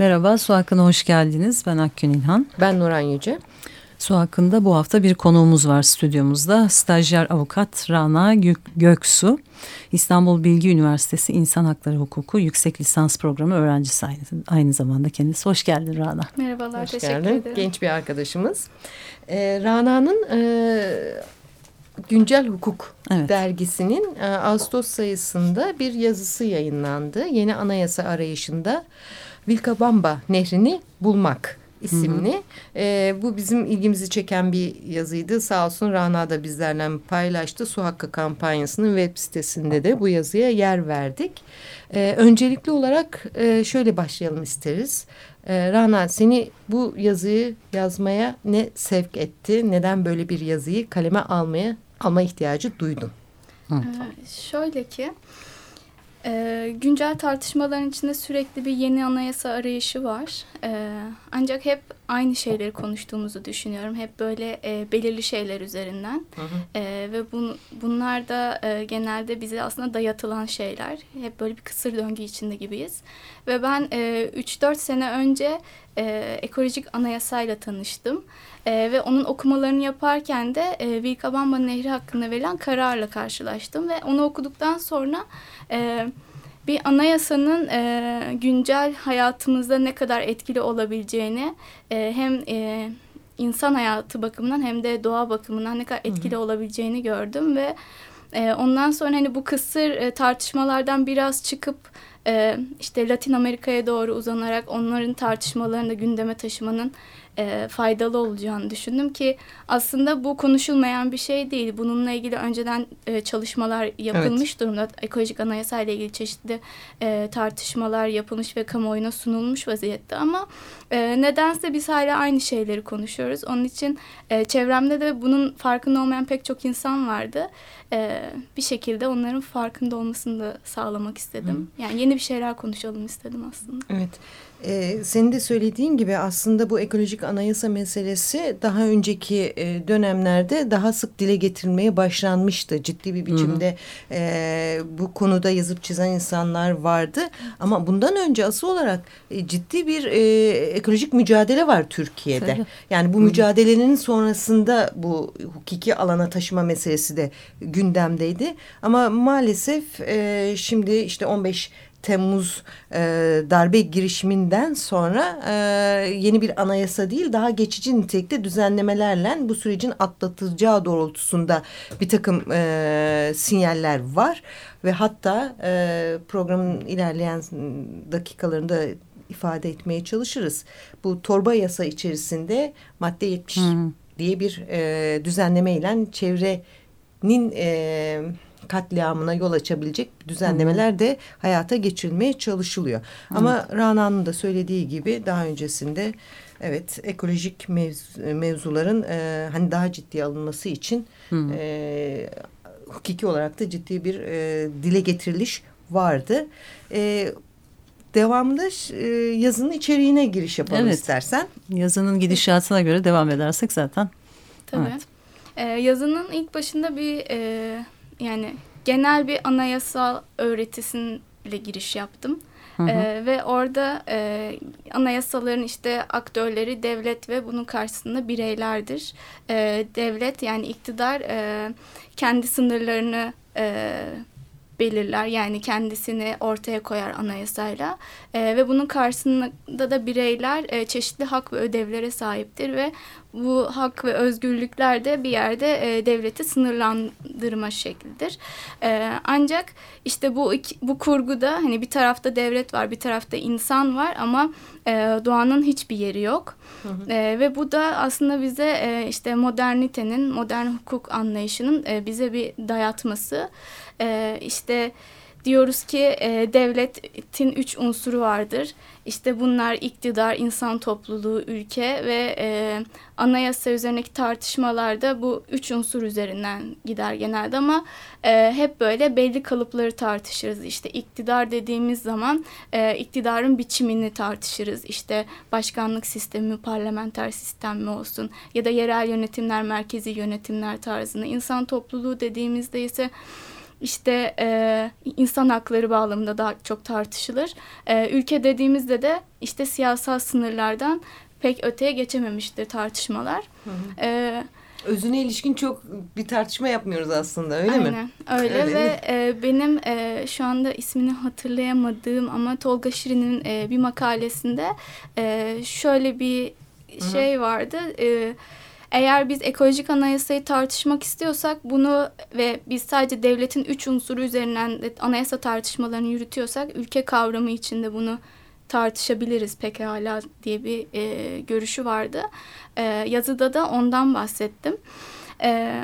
Merhaba, Su Hakkı'na hoş geldiniz. Ben Akgün İlhan. Ben Nuran Yüce. Su Hakkı'nda bu hafta bir konuğumuz var stüdyomuzda. Stajyer avukat Rana Göksu. İstanbul Bilgi Üniversitesi İnsan Hakları Hukuku Yüksek Lisans Programı öğrencisi aynı, aynı zamanda kendisi. Hoş geldin Rana. Merhabalar, hoş teşekkür geldin. ederim. Genç bir arkadaşımız. Ee, Rana'nın e, Güncel Hukuk Evet. dergisinin e, Ağustos sayısında bir yazısı yayınlandı. Yeni anayasa arayışında Vilcabamba Nehri'ni bulmak isimli. E, bu bizim ilgimizi çeken bir yazıydı. Sağ olsun Rana da bizlerle paylaştı. Su Hakkı kampanyasının web sitesinde de bu yazıya yer verdik. E, öncelikli olarak e, şöyle başlayalım isteriz. E, Rana seni bu yazıyı yazmaya ne sevk etti? Neden böyle bir yazıyı kaleme almaya alma ihtiyacı duydun? Ee, şöyle ki, e, güncel tartışmaların içinde sürekli bir yeni anayasa arayışı var. E, ancak hep aynı şeyleri konuştuğumuzu düşünüyorum. Hep böyle e, belirli şeyler üzerinden. E, ve bun, bunlar da e, genelde bize aslında dayatılan şeyler. Hep böyle bir kısır döngü içinde gibiyiz. Ve ben e, 3-4 sene önce e, ekolojik anayasayla tanıştım. E, ve onun okumalarını yaparken de e, Vilcabamba Nehri hakkında verilen kararla karşılaştım. Ve onu okuduktan sonra e, bir anayasanın e, güncel hayatımızda ne kadar etkili olabileceğini e, hem e, insan hayatı bakımından hem de doğa bakımından ne kadar etkili olabileceğini gördüm ve e, ondan sonra hani bu kısır e, tartışmalardan biraz çıkıp e, işte Latin Amerika'ya doğru uzanarak onların tartışmalarını da gündeme taşımanın e, faydalı olacağını düşündüm ki aslında bu konuşulmayan bir şey değil. Bununla ilgili önceden e, çalışmalar yapılmış durumda. Ekolojik anayasa ile ilgili çeşitli e, tartışmalar yapılmış ve kamuoyuna sunulmuş vaziyette ama e, nedense biz hala aynı şeyleri konuşuyoruz. Onun için e, çevremde de bunun farkında olmayan pek çok insan vardı. E, bir şekilde onların farkında olmasını da sağlamak istedim. Yani yeni bir şeyler konuşalım istedim aslında. Evet. Ee, senin de söylediğin gibi aslında bu ekolojik anayasa meselesi daha önceki e, dönemlerde daha sık dile getirilmeye başlanmıştı. Ciddi bir biçimde e, bu konuda yazıp çizen insanlar vardı. Ama bundan önce asıl olarak e, ciddi bir e, ekolojik mücadele var Türkiye'de. Tabii. Yani bu mücadelenin sonrasında bu hukuki alana taşıma meselesi de gündemdeydi. Ama maalesef e, şimdi işte 15 Temmuz e, darbe girişiminden sonra e, yeni bir anayasa değil daha geçici nitelikte düzenlemelerle bu sürecin atlatılacağı doğrultusunda bir takım e, sinyaller var ve hatta e, programın ilerleyen dakikalarında ifade etmeye çalışırız. Bu torba yasa içerisinde madde 70 diye bir e, düzenleme ile çevrenin e, katliamına yol açabilecek düzenlemeler de hayata geçirilmeye çalışılıyor. Ama Rana'nın da söylediği gibi daha öncesinde evet ekolojik mevz, mevzuların e, hani daha ciddiye alınması için e, hukuki olarak da ciddi bir e, dile getiriliş vardı. E, devamında e, yazının içeriğine giriş yapalım Evet. istersen. Yazının gidişatına göre devam edersek zaten. Tabii. Evet. Ee, yazının ilk başında bir e, yani genel bir anayasal öğretisiyle giriş yaptım. Ee, ve orada e, anayasaların işte aktörleri devlet ve bunun karşısında bireylerdir. Ee, devlet yani iktidar e, kendi sınırlarını e, belirler. Yani kendisini ortaya koyar anayasayla. E, ve bunun karşısında da bireyler e, çeşitli hak ve ödevlere sahiptir ve bu hak ve özgürlükler de bir yerde e, devleti sınırlandırma şeklidir. E, ancak işte bu iki, bu kurguda hani bir tarafta devlet var, bir tarafta insan var ama e, doğanın hiçbir yeri yok. Hı hı. E, ve bu da aslında bize e, işte modernitenin, modern hukuk anlayışının e, bize bir dayatması. E, işte diyoruz ki e, devletin üç unsuru vardır. İşte bunlar iktidar, insan topluluğu, ülke ve e, anayasa üzerindeki tartışmalarda bu üç unsur üzerinden gider genelde ama e, hep böyle belli kalıpları tartışırız. İşte iktidar dediğimiz zaman e, iktidarın biçimini tartışırız. İşte başkanlık sistemi, parlamenter sistem mi olsun ya da yerel yönetimler, merkezi yönetimler tarzında. İnsan topluluğu dediğimizde ise işte e, insan hakları bağlamında daha çok tartışılır. E, ülke dediğimizde de işte siyasal sınırlardan pek öteye geçememiştir tartışmalar. Hı hı. E, Özüne ilişkin çok bir tartışma yapmıyoruz aslında öyle aynen, mi? Öyle, öyle ve e, benim e, şu anda ismini hatırlayamadığım ama Tolga Şirin'in e, bir makalesinde e, şöyle bir şey vardı. E, eğer biz ekolojik anayasayı tartışmak istiyorsak bunu ve biz sadece devletin üç unsuru üzerinden anayasa tartışmalarını yürütüyorsak ülke kavramı içinde bunu tartışabiliriz pekala diye bir e, görüşü vardı. E, yazıda da ondan bahsettim. E,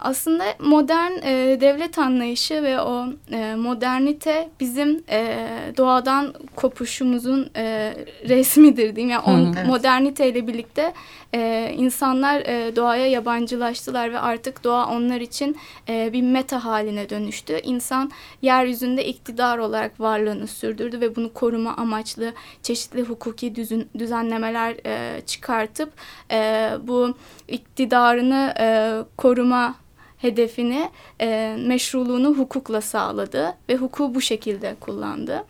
aslında modern e, devlet anlayışı ve o e, modernite bizim e, doğadan kopuşumuzun e, resmidir diyeyim. Yani on, evet. moderniteyle birlikte e, insanlar e, doğaya yabancılaştılar ve artık doğa onlar için e, bir meta haline dönüştü. İnsan yeryüzünde iktidar olarak varlığını sürdürdü ve bunu koruma amaçlı çeşitli hukuki düzün, düzenlemeler e, çıkartıp e, bu iktidarını e, koruma hedefini, e, meşruluğunu hukukla sağladı ve hukuku bu şekilde kullandı.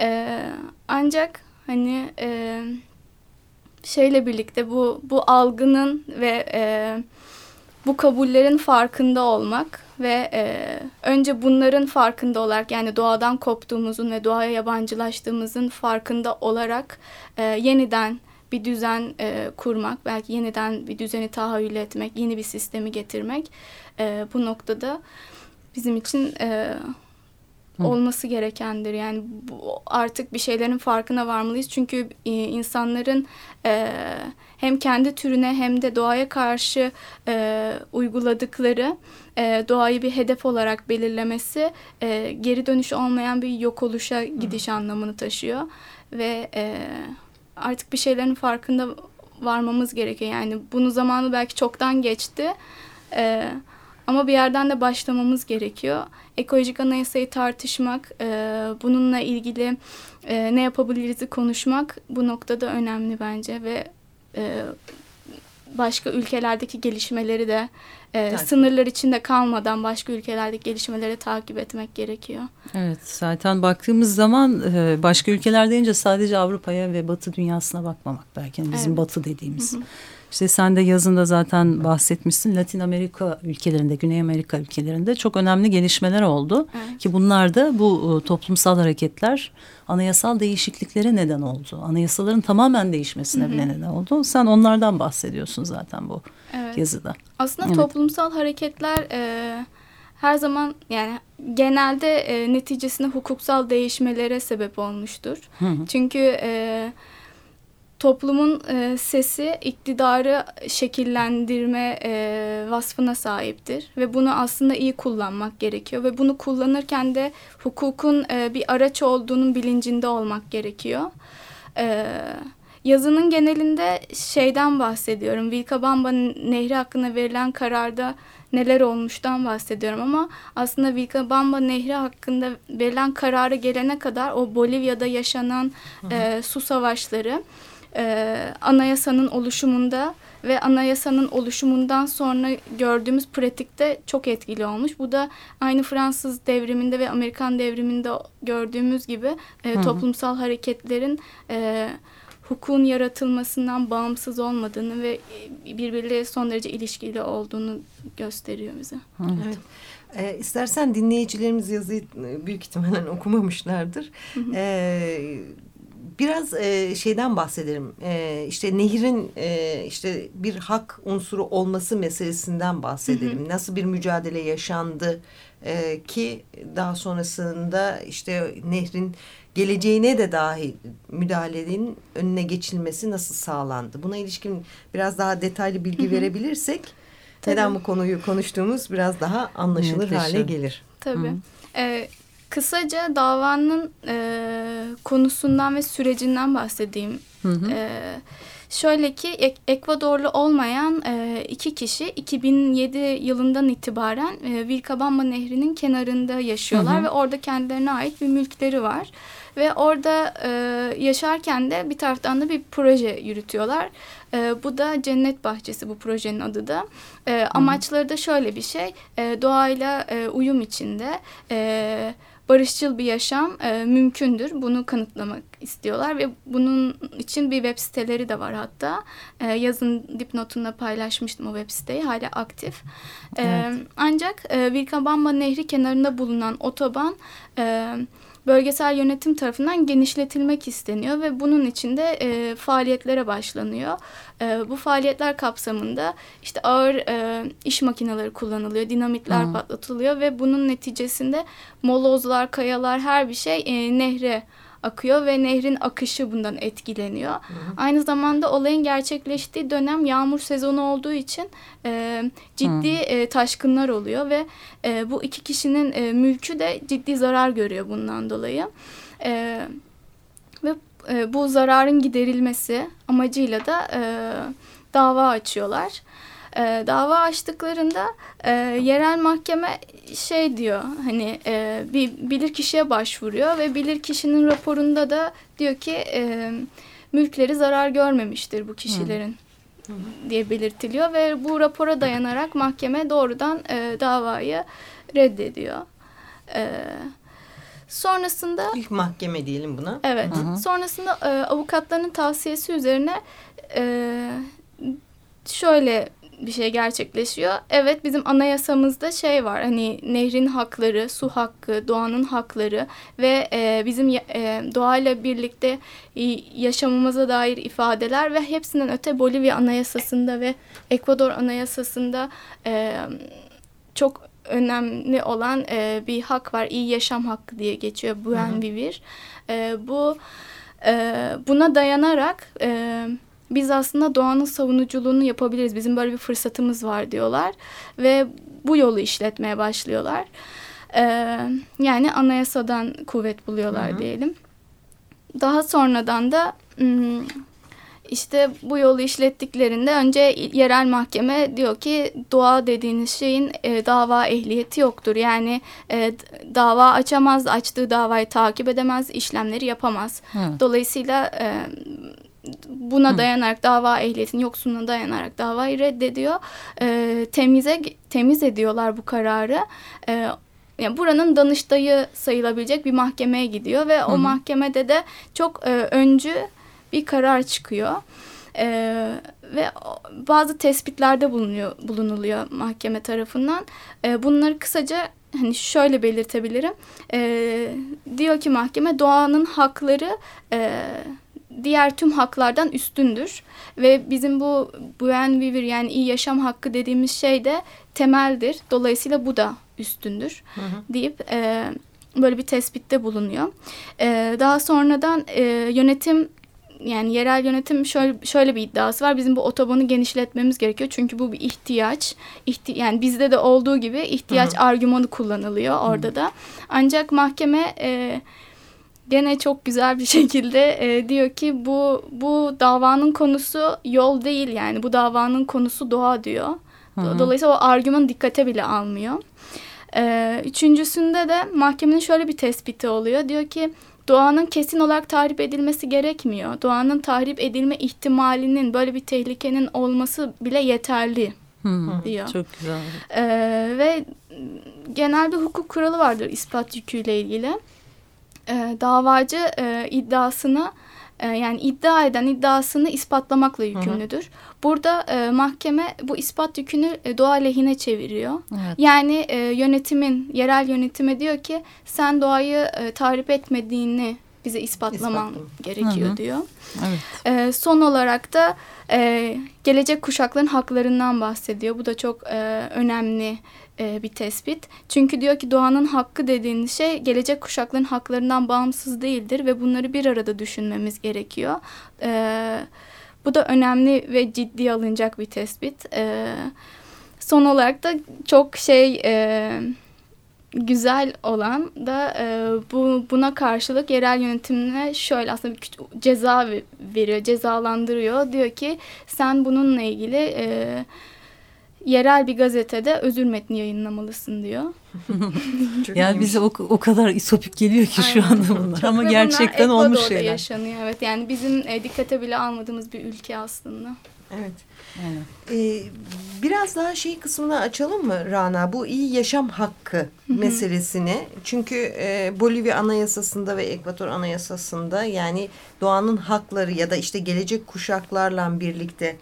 E, ancak hani e, şeyle birlikte bu bu algının ve e, bu kabullerin farkında olmak ve e, önce bunların farkında olarak yani doğadan koptuğumuzun ve doğaya yabancılaştığımızın farkında olarak e, yeniden bir düzen e, kurmak, belki yeniden bir düzeni tahayyül etmek, yeni bir sistemi getirmek e, bu noktada bizim için e, olması gerekendir. Yani bu, artık bir şeylerin farkına varmalıyız. Çünkü e, insanların e, hem kendi türüne hem de doğaya karşı e, uyguladıkları e, doğayı bir hedef olarak belirlemesi e, geri dönüş olmayan bir yok oluşa gidiş Hı. anlamını taşıyor. Ve e, artık bir şeylerin farkında varmamız gerekiyor. Yani bunu zamanı belki çoktan geçti. E, ama bir yerden de başlamamız gerekiyor. Ekolojik anayasayı tartışmak, e, bununla ilgili e, ne yapabiliriz konuşmak bu noktada önemli bence ve e, başka ülkelerdeki gelişmeleri de e, sınırlar içinde kalmadan başka ülkelerdeki gelişmeleri takip etmek gerekiyor. Evet zaten baktığımız zaman e, başka ülkeler deyince sadece Avrupa'ya ve Batı dünyasına bakmamak belki yani bizim evet. Batı dediğimiz. Hı hı. İşte sen de yazında zaten bahsetmişsin. Latin Amerika ülkelerinde, Güney Amerika ülkelerinde çok önemli gelişmeler oldu. Evet. Ki bunlar da bu e, toplumsal hareketler anayasal değişikliklere neden oldu. Anayasaların tamamen değişmesine Hı -hı. bile neden oldu. Sen onlardan bahsediyorsun zaten bu evet. yazıda. Aslında evet. toplumsal hareketler e, her zaman yani genelde e, neticesinde hukuksal değişmelere sebep olmuştur. Hı -hı. Çünkü e, toplumun e, sesi iktidarı şekillendirme e, vasfına sahiptir ve bunu aslında iyi kullanmak gerekiyor ve bunu kullanırken de hukukun e, bir araç olduğunun bilincinde olmak gerekiyor. E, yazının genelinde şeyden bahsediyorum. Vilcabamba Nehri hakkında verilen kararda neler olmuştan bahsediyorum ama aslında Vilcabamba Nehri hakkında verilen kararı gelene kadar o Bolivya'da yaşanan e, su savaşları e, anayasanın oluşumunda ve anayasanın oluşumundan sonra gördüğümüz pratikte çok etkili olmuş. Bu da aynı Fransız devriminde ve Amerikan devriminde gördüğümüz gibi e, toplumsal hareketlerin e, hukukun yaratılmasından bağımsız olmadığını ve birbirleriyle son derece ilişkili olduğunu gösteriyor bize. Evet. evet. E, istersen dinleyicilerimiz yazıyı büyük ihtimalle okumamışlardır. Hı hı. E, biraz e, şeyden bahsedelim. E, işte nehrin e, işte bir hak unsuru olması meselesinden bahsedelim. Hı hı. Nasıl bir mücadele yaşandı e, ki daha sonrasında işte nehrin geleceğine de dahil müdahalenin önüne geçilmesi nasıl sağlandı? Buna ilişkin biraz daha detaylı bilgi hı hı. verebilirsek neden bu konuyu konuştuğumuz biraz daha anlaşılır evet, hale gelir. Tabii. Hı. Ee, kısaca davanın e, konusundan ve sürecinden bahsedeyim. Hı hı. E, şöyle ki Ek Ekvadorlu olmayan e, iki kişi 2007 yılından itibaren e, Vilcabamba Nehri'nin kenarında yaşıyorlar hı hı. ve orada kendilerine ait bir mülkleri var. Ve orada e, yaşarken de bir taraftan da bir proje yürütüyorlar. E, bu da Cennet Bahçesi bu projenin adı da. E, amaçları da şöyle bir şey. E, doğayla e, uyum içinde... E, barışçıl bir yaşam e, mümkündür. Bunu kanıtlamak istiyorlar ve bunun için bir web siteleri de var hatta. E, yazın dipnotunda paylaşmıştım o web siteyi. Hala aktif. E, evet. Ancak e, Vilcabamba Nehri kenarında bulunan otoban... E, bölgesel yönetim tarafından genişletilmek isteniyor ve bunun için de e, faaliyetlere başlanıyor. E, bu faaliyetler kapsamında işte ağır e, iş makineleri kullanılıyor, dinamitler hmm. patlatılıyor ve bunun neticesinde molozlar, kayalar her bir şey e, nehre akıyor ve nehrin akışı bundan etkileniyor. Hı hı. Aynı zamanda olayın gerçekleştiği dönem yağmur sezonu olduğu için e, ciddi e, taşkınlar oluyor ve e, bu iki kişinin e, mülkü de ciddi zarar görüyor bundan dolayı. E, ve e, bu zararın giderilmesi amacıyla da e, dava açıyorlar. E, dava açtıklarında e, yerel mahkeme şey diyor hani e, bir bilir kişiye başvuruyor ve bilir kişinin raporunda da diyor ki e, mülkleri zarar görmemiştir bu kişilerin. Hı. diye belirtiliyor ve bu rapora dayanarak mahkeme doğrudan e, davayı reddediyor. E, sonrasında ilk mahkeme diyelim buna. Evet. Hı hı. Sonrasında e, avukatların tavsiyesi üzerine e, şöyle bir şey gerçekleşiyor. Evet bizim anayasamızda şey var hani nehrin hakları, su hakkı, doğanın hakları ve e, bizim e, doğayla birlikte yaşamımıza dair ifadeler ve hepsinden öte Bolivya anayasasında ve Ekvador anayasasında e, çok önemli olan e, bir hak var. İyi yaşam hakkı diye geçiyor Buen Vivir. E, bu e, buna dayanarak e, biz aslında doğanın savunuculuğunu yapabiliriz. Bizim böyle bir fırsatımız var diyorlar. Ve bu yolu işletmeye başlıyorlar. Ee, yani anayasadan kuvvet buluyorlar Hı-hı. diyelim. Daha sonradan da işte bu yolu işlettiklerinde önce yerel mahkeme diyor ki doğa dediğiniz şeyin e, dava ehliyeti yoktur. Yani e, dava açamaz, açtığı davayı takip edemez, işlemleri yapamaz. Hı. Dolayısıyla e, buna Hı. dayanarak dava ehliyetinin yoksunluğuna dayanarak davayı reddediyor. E, temize temiz ediyorlar bu kararı. E, yani buranın danıştayı sayılabilecek bir mahkemeye gidiyor ve Hı. o mahkemede de çok e, öncü bir karar çıkıyor. Ee, ve bazı tespitlerde bulunuyor, bulunuluyor mahkeme tarafından. Ee, bunları kısaca hani şöyle belirtebilirim. Ee, diyor ki mahkeme doğanın hakları e, diğer tüm haklardan üstündür. Ve bizim bu buen vivir yani iyi yaşam hakkı dediğimiz şey de temeldir. Dolayısıyla bu da üstündür hı hı. deyip e, böyle bir tespitte bulunuyor. E, daha sonradan e, yönetim yani yerel yönetim şöyle şöyle bir iddiası var. Bizim bu otobanı genişletmemiz gerekiyor. Çünkü bu bir ihtiyaç. İhti yani bizde de olduğu gibi ihtiyaç Hı -hı. argümanı kullanılıyor orada Hı -hı. da. Ancak mahkeme e, gene çok güzel bir şekilde e, diyor ki bu bu davanın konusu yol değil yani bu davanın konusu doğa diyor. Hı -hı. Dolayısıyla o argüman dikkate bile almıyor. E, üçüncüsünde de mahkemenin şöyle bir tespiti oluyor. Diyor ki doğanın kesin olarak tahrip edilmesi gerekmiyor. Doğanın tahrip edilme ihtimalinin böyle bir tehlikenin olması bile yeterli hmm, diyor. Çok güzel. Ee, ve genel bir hukuk kuralı vardır ispat yüküyle ilgili. Ee, davacı e, iddiasını e, yani iddia eden iddiasını ispatlamakla yükümlüdür. Hı hı. Burada e, mahkeme bu ispat yükünü e, doğa lehine çeviriyor. Evet. Yani e, yönetimin, yerel yönetime diyor ki sen doğayı e, tahrip etmediğini bize ispatlaman İspatlam. gerekiyor Hı hı. diyor. Evet. E, son olarak da e, gelecek kuşakların haklarından bahsediyor. Bu da çok e, önemli e, bir tespit. Çünkü diyor ki doğanın hakkı dediğiniz şey gelecek kuşakların haklarından bağımsız değildir ve bunları bir arada düşünmemiz gerekiyor. E, bu da önemli ve ciddi alınacak bir tespit. E, son olarak da çok şey e, güzel olan da e, bu buna karşılık yerel yönetimine şöyle aslında bir ceza ve- veriyor, cezalandırıyor. Diyor ki sen bununla ilgili e, yerel bir gazetede özür metni yayınlamalısın diyor. Çok Yani bize o, o kadar isopik geliyor ki şu Aynen. anda bunlar ama Ve bunlar gerçekten olmuş şeyler. yaşanıyor evet. Yani bizim e, dikkate bile almadığımız bir ülke aslında. Evet. Aynen. Ee, biraz daha şey kısmını açalım mı Rana? Bu iyi yaşam hakkı meselesini. Çünkü e, Bolivya Anayasası'nda ve Ekvator Anayasası'nda yani doğanın hakları ya da işte gelecek kuşaklarla birlikte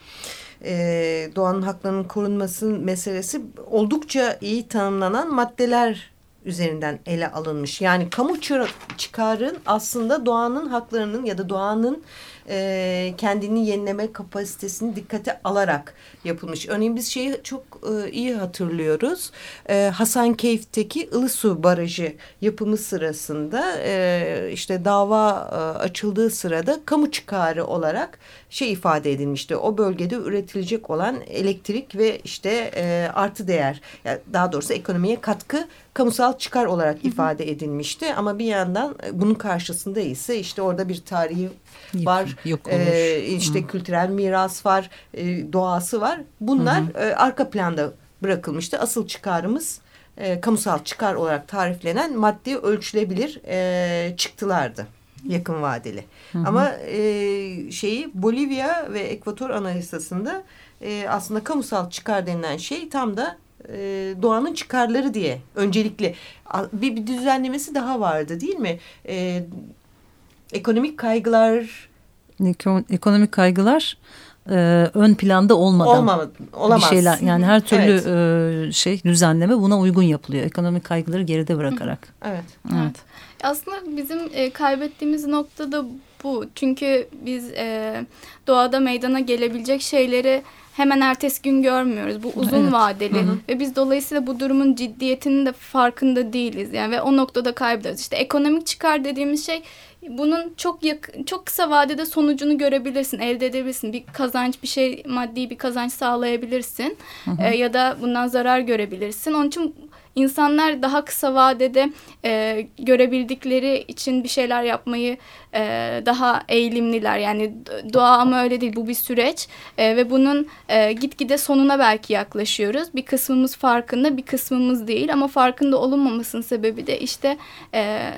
e, doğanın haklarının korunması meselesi oldukça iyi tanımlanan maddeler üzerinden ele alınmış. Yani kamu çıkarın aslında doğanın haklarının ya da doğanın e, kendini yenileme kapasitesini dikkate alarak yapılmış. Örneğin biz şeyi çok e, iyi hatırlıyoruz. E, Hasankeyf'teki Ilısu Barajı yapımı sırasında e, işte dava e, açıldığı sırada kamu çıkarı olarak şey ifade edilmişti. O bölgede üretilecek olan elektrik ve işte e, artı değer yani daha doğrusu ekonomiye katkı kamusal çıkar olarak ifade edilmişti. Ama bir yandan e, bunun karşısında ise işte orada bir tarihi Yok- var. yok olur. işte kültürel miras var, e, doğası var. Bunlar e, arka planda bırakılmıştı. Asıl çıkarımız e, kamusal çıkar olarak tariflenen maddi ölçülebilir e, çıktılardı yakın vadeli. Ama e, şeyi Bolivya ve Ekvator Anayasası'nda e, aslında kamusal çıkar denilen şey tam da e, doğanın çıkarları diye öncelikli bir, bir düzenlemesi daha vardı değil mi? E, ekonomik kaygılar Eko- Ekonomik kaygılar e, ön planda olmadan olmamadı, olamaz. bir şeyler yani her türlü Evet. e, şey düzenleme buna uygun yapılıyor. Ekonomik kaygıları geride bırakarak. Evet. Evet. Aslında bizim e, kaybettiğimiz nokta da bu. Çünkü biz e, doğada meydana gelebilecek şeyleri hemen ertesi gün görmüyoruz. Bu uzun Evet. vadeli Hı hı. ve biz dolayısıyla bu durumun ciddiyetinin de farkında değiliz. Yani ve o noktada kaybediyoruz. İşte ekonomik çıkar dediğimiz şey bunun çok yakın, çok kısa vadede sonucunu görebilirsin, elde edebilirsin. Bir kazanç, bir şey maddi bir kazanç sağlayabilirsin. E, ya da bundan zarar görebilirsin. Onun için insanlar daha kısa vadede e, görebildikleri için bir şeyler yapmayı e, daha eğilimliler. Yani doğa ama öyle değil. Bu bir süreç E, ve bunun e, gitgide sonuna belki yaklaşıyoruz. Bir kısmımız farkında, bir kısmımız değil. Ama farkında olunmamasının sebebi de işte e,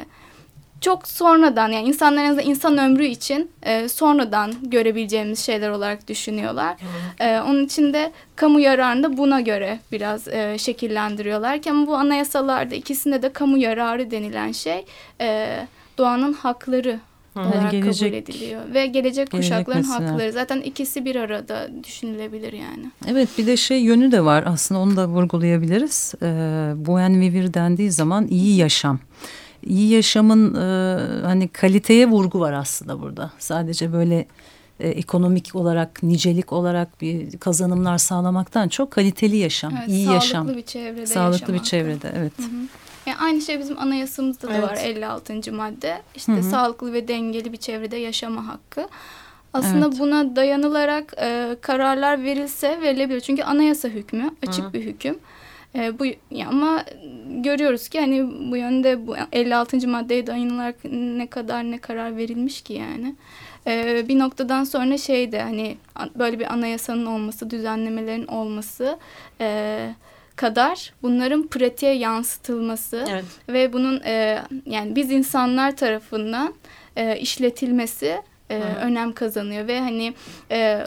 çok sonradan yani insanların insan ömrü için e, sonradan görebileceğimiz şeyler olarak düşünüyorlar. E, onun için de kamu yararını da buna göre biraz e, şekillendiriyorlar. Ki Ama bu anayasalarda ikisinde de kamu yararı denilen şey e, doğanın hakları olarak Yani gelecek- kabul ediliyor. Ve gelecek gelecek kuşakların nesiller. hakları. Zaten ikisi bir arada düşünülebilir yani. Evet bir de şey yönü de var aslında onu da vurgulayabiliriz. Ee, Buen Vivir dendiği zaman iyi yaşam. İyi yaşamın e, hani kaliteye vurgu var aslında burada. Sadece böyle e, ekonomik olarak, nicelik olarak bir kazanımlar sağlamaktan çok kaliteli yaşam, Evet, iyi sağlıklı yaşam. bir çevrede Sağlıklı yaşam bir çevrede evet. Yani aynı şey bizim anayasamızda da Evet. var 56. madde. İşte Hı hı. sağlıklı ve dengeli bir çevrede yaşama hakkı. Aslında Evet. buna dayanılarak e, kararlar verilse verilebilir. Çünkü anayasa hükmü açık Hı. bir hüküm. E, bu ama görüyoruz ki hani bu yönde bu 56. maddeye dayanılarak ne kadar ne karar verilmiş ki yani. E, bir noktadan sonra şey de hani böyle bir anayasanın olması, düzenlemelerin olması e, kadar bunların pratiğe yansıtılması Evet. ve bunun e, yani biz insanlar tarafından e, işletilmesi e, hı. önem kazanıyor ve hani e,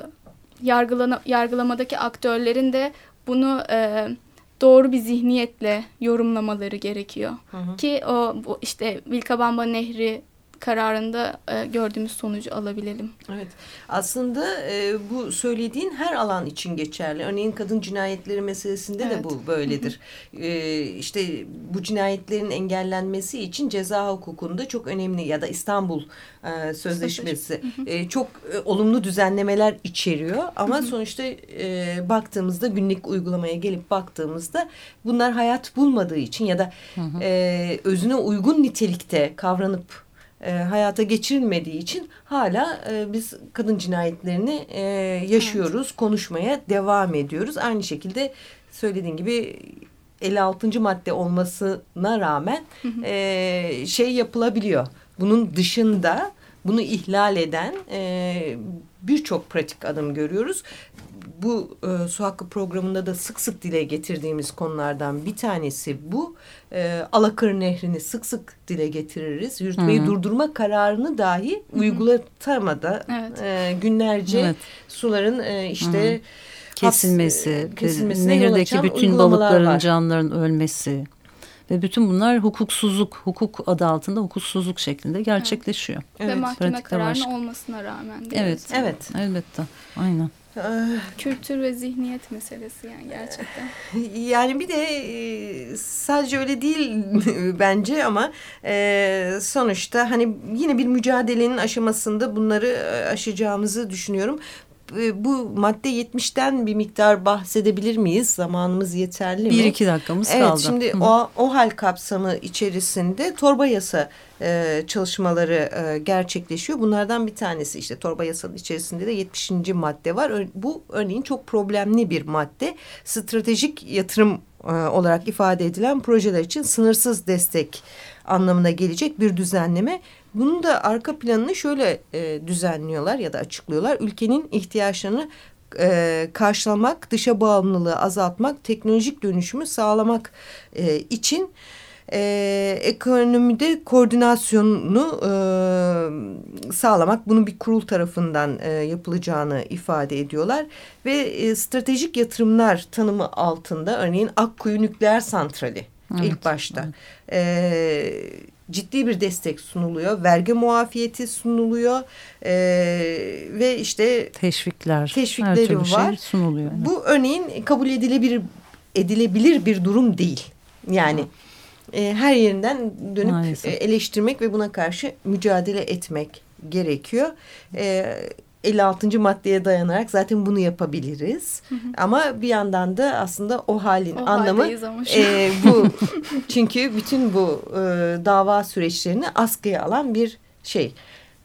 yargılana, yargılamadaki aktörlerin de bunu e, doğru bir zihniyetle yorumlamaları gerekiyor Hı hı. ki o bu işte Vilcabamba Nehri kararında e, gördüğümüz sonucu alabilelim. Evet aslında e, bu söylediğin her alan için geçerli. Örneğin kadın cinayetleri meselesinde evet. de bu böyledir. e, işte bu cinayetlerin engellenmesi için ceza hukukunda çok önemli ya da İstanbul e, Sözleşmesi e, çok e, olumlu düzenlemeler içeriyor. Ama sonuçta e, baktığımızda günlük uygulamaya gelip baktığımızda bunlar hayat bulmadığı için ya da e, özüne uygun nitelikte kavranıp e, hayata geçirilmediği için hala e, biz kadın cinayetlerini e, yaşıyoruz, evet. konuşmaya devam ediyoruz. Aynı şekilde söylediğin gibi 56. madde olmasına rağmen E, şey yapılabiliyor. Bunun dışında bunu ihlal eden e, birçok pratik adım görüyoruz bu e, su hakkı programında da sık sık dile getirdiğimiz konulardan bir tanesi bu. E, Alakır Nehri'ni sık sık dile getiririz. Yürütmeyi Hı -hı. durdurma kararını dahi Hı -hı. uygulatamadı. Evet. E, günlerce evet. suların e, işte... Hı -hı. Kesilmesi, kesilmesi nehirdeki bütün balıkların, var. canlıların ölmesi ve bütün bunlar hukuksuzluk, hukuk adı altında hukuksuzluk şeklinde gerçekleşiyor. Evet. Ve mahkeme kararının olmasına rağmen. Evet, evet, elbette, aynen. Kültür ve zihniyet meselesi yani gerçekten. Yani bir de e, sadece öyle değil bence ama e, sonuçta hani yine bir mücadelenin aşamasında bunları e, aşacağımızı düşünüyorum bu madde 70'ten bir miktar bahsedebilir miyiz? Zamanımız yeterli mi? Bir iki dakikamız evet, kaldı. Evet şimdi o, o hal kapsamı içerisinde torba yasa e, çalışmaları e, gerçekleşiyor. Bunlardan bir tanesi işte torba yasanın içerisinde de 70. madde var. Bu örneğin çok problemli bir madde. Stratejik yatırım e, olarak ifade edilen projeler için sınırsız destek anlamına gelecek bir düzenleme. Bunun da arka planını şöyle e, düzenliyorlar ya da açıklıyorlar. Ülkenin ihtiyaçlarını e, karşılamak, dışa bağımlılığı azaltmak, teknolojik dönüşümü sağlamak e, için e, ekonomide koordinasyonunu e, sağlamak, bunu bir kurul tarafından e, yapılacağını ifade ediyorlar. Ve e, stratejik yatırımlar tanımı altında örneğin Akkuyu Nükleer Santrali evet, ilk başta. Evet. E, ciddi bir destek sunuluyor. Vergi muafiyeti sunuluyor. E, ve işte teşvikler, teşvikleri var. Şey sunuluyor. Yani. Bu örneğin kabul edilebilir edilebilir bir durum değil. Yani e, her yerinden dönüp Maalesef. eleştirmek ve buna karşı mücadele etmek gerekiyor. E, 56. maddeye dayanarak zaten bunu yapabiliriz. Hı hı. Ama bir yandan da aslında o halin o anlamı e, bu. Çünkü bütün bu e, dava süreçlerini askıya alan bir şey.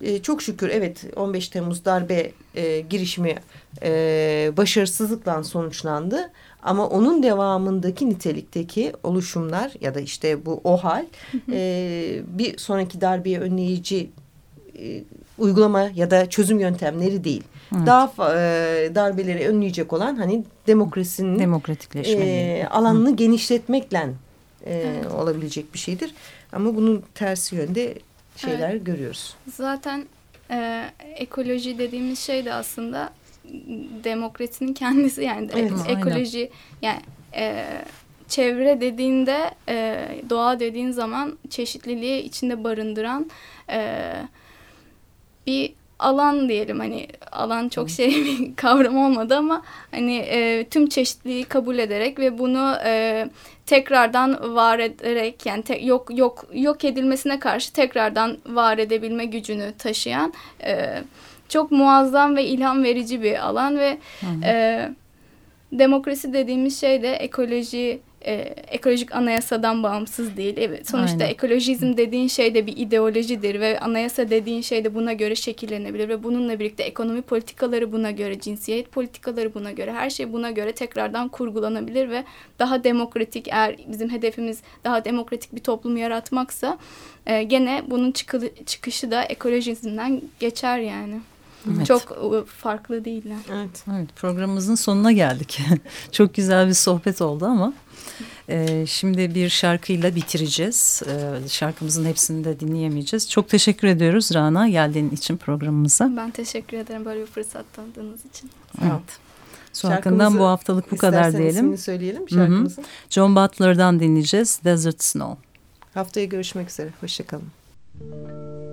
E, çok şükür evet 15 Temmuz darbe e, girişimi e, başarısızlıkla sonuçlandı. Ama onun devamındaki nitelikteki oluşumlar ya da işte bu o hal e, bir sonraki darbeyi önleyici e, uygulama ya da çözüm yöntemleri değil. Evet. Daha e, darbeleri önleyecek olan hani demokrasinin demokratikleşme e, alanını Hı. genişletmekle e, evet. olabilecek bir şeydir. Ama bunun tersi yönde şeyler evet. görüyoruz. Zaten e, ekoloji dediğimiz şey de aslında demokrasinin kendisi yani evet, ekoloji aynen. yani e, çevre dediğinde e, doğa dediğin zaman çeşitliliği içinde barındıran e, bir alan diyelim hani alan çok şey bir kavram olmadı ama hani e, tüm çeşitliliği kabul ederek ve bunu e, tekrardan var ederek yani te, yok yok yok edilmesine karşı tekrardan var edebilme gücünü taşıyan e, çok muazzam ve ilham verici bir alan ve e, demokrasi dediğimiz şey de ekoloji e, ekolojik anayasadan bağımsız değil. Evet, sonuçta Aynen. ekolojizm dediğin şey de bir ideolojidir ve anayasa dediğin şey de buna göre şekillenebilir ve bununla birlikte ekonomi politikaları buna göre, cinsiyet politikaları buna göre, her şey buna göre tekrardan kurgulanabilir ve daha demokratik eğer bizim hedefimiz daha demokratik bir toplum yaratmaksa e, gene bunun çıkı, çıkışı da ekolojizmden geçer yani. Evet. Çok e, farklı değiller. Evet. evet programımızın sonuna geldik. Çok güzel bir sohbet oldu ama ee, şimdi bir şarkıyla bitireceğiz. Ee, şarkımızın hepsini de dinleyemeyeceğiz. Çok teşekkür ediyoruz Rana geldiğin için programımıza. Ben teşekkür ederim böyle bir fırsat tanıdığınız için. Evet. Su hakkından bu haftalık bu kadar diyelim. söyleyelim şarkımızı. Hı -hı. John Butler'dan dinleyeceğiz Desert Snow. Haftaya görüşmek üzere. Hoşçakalın.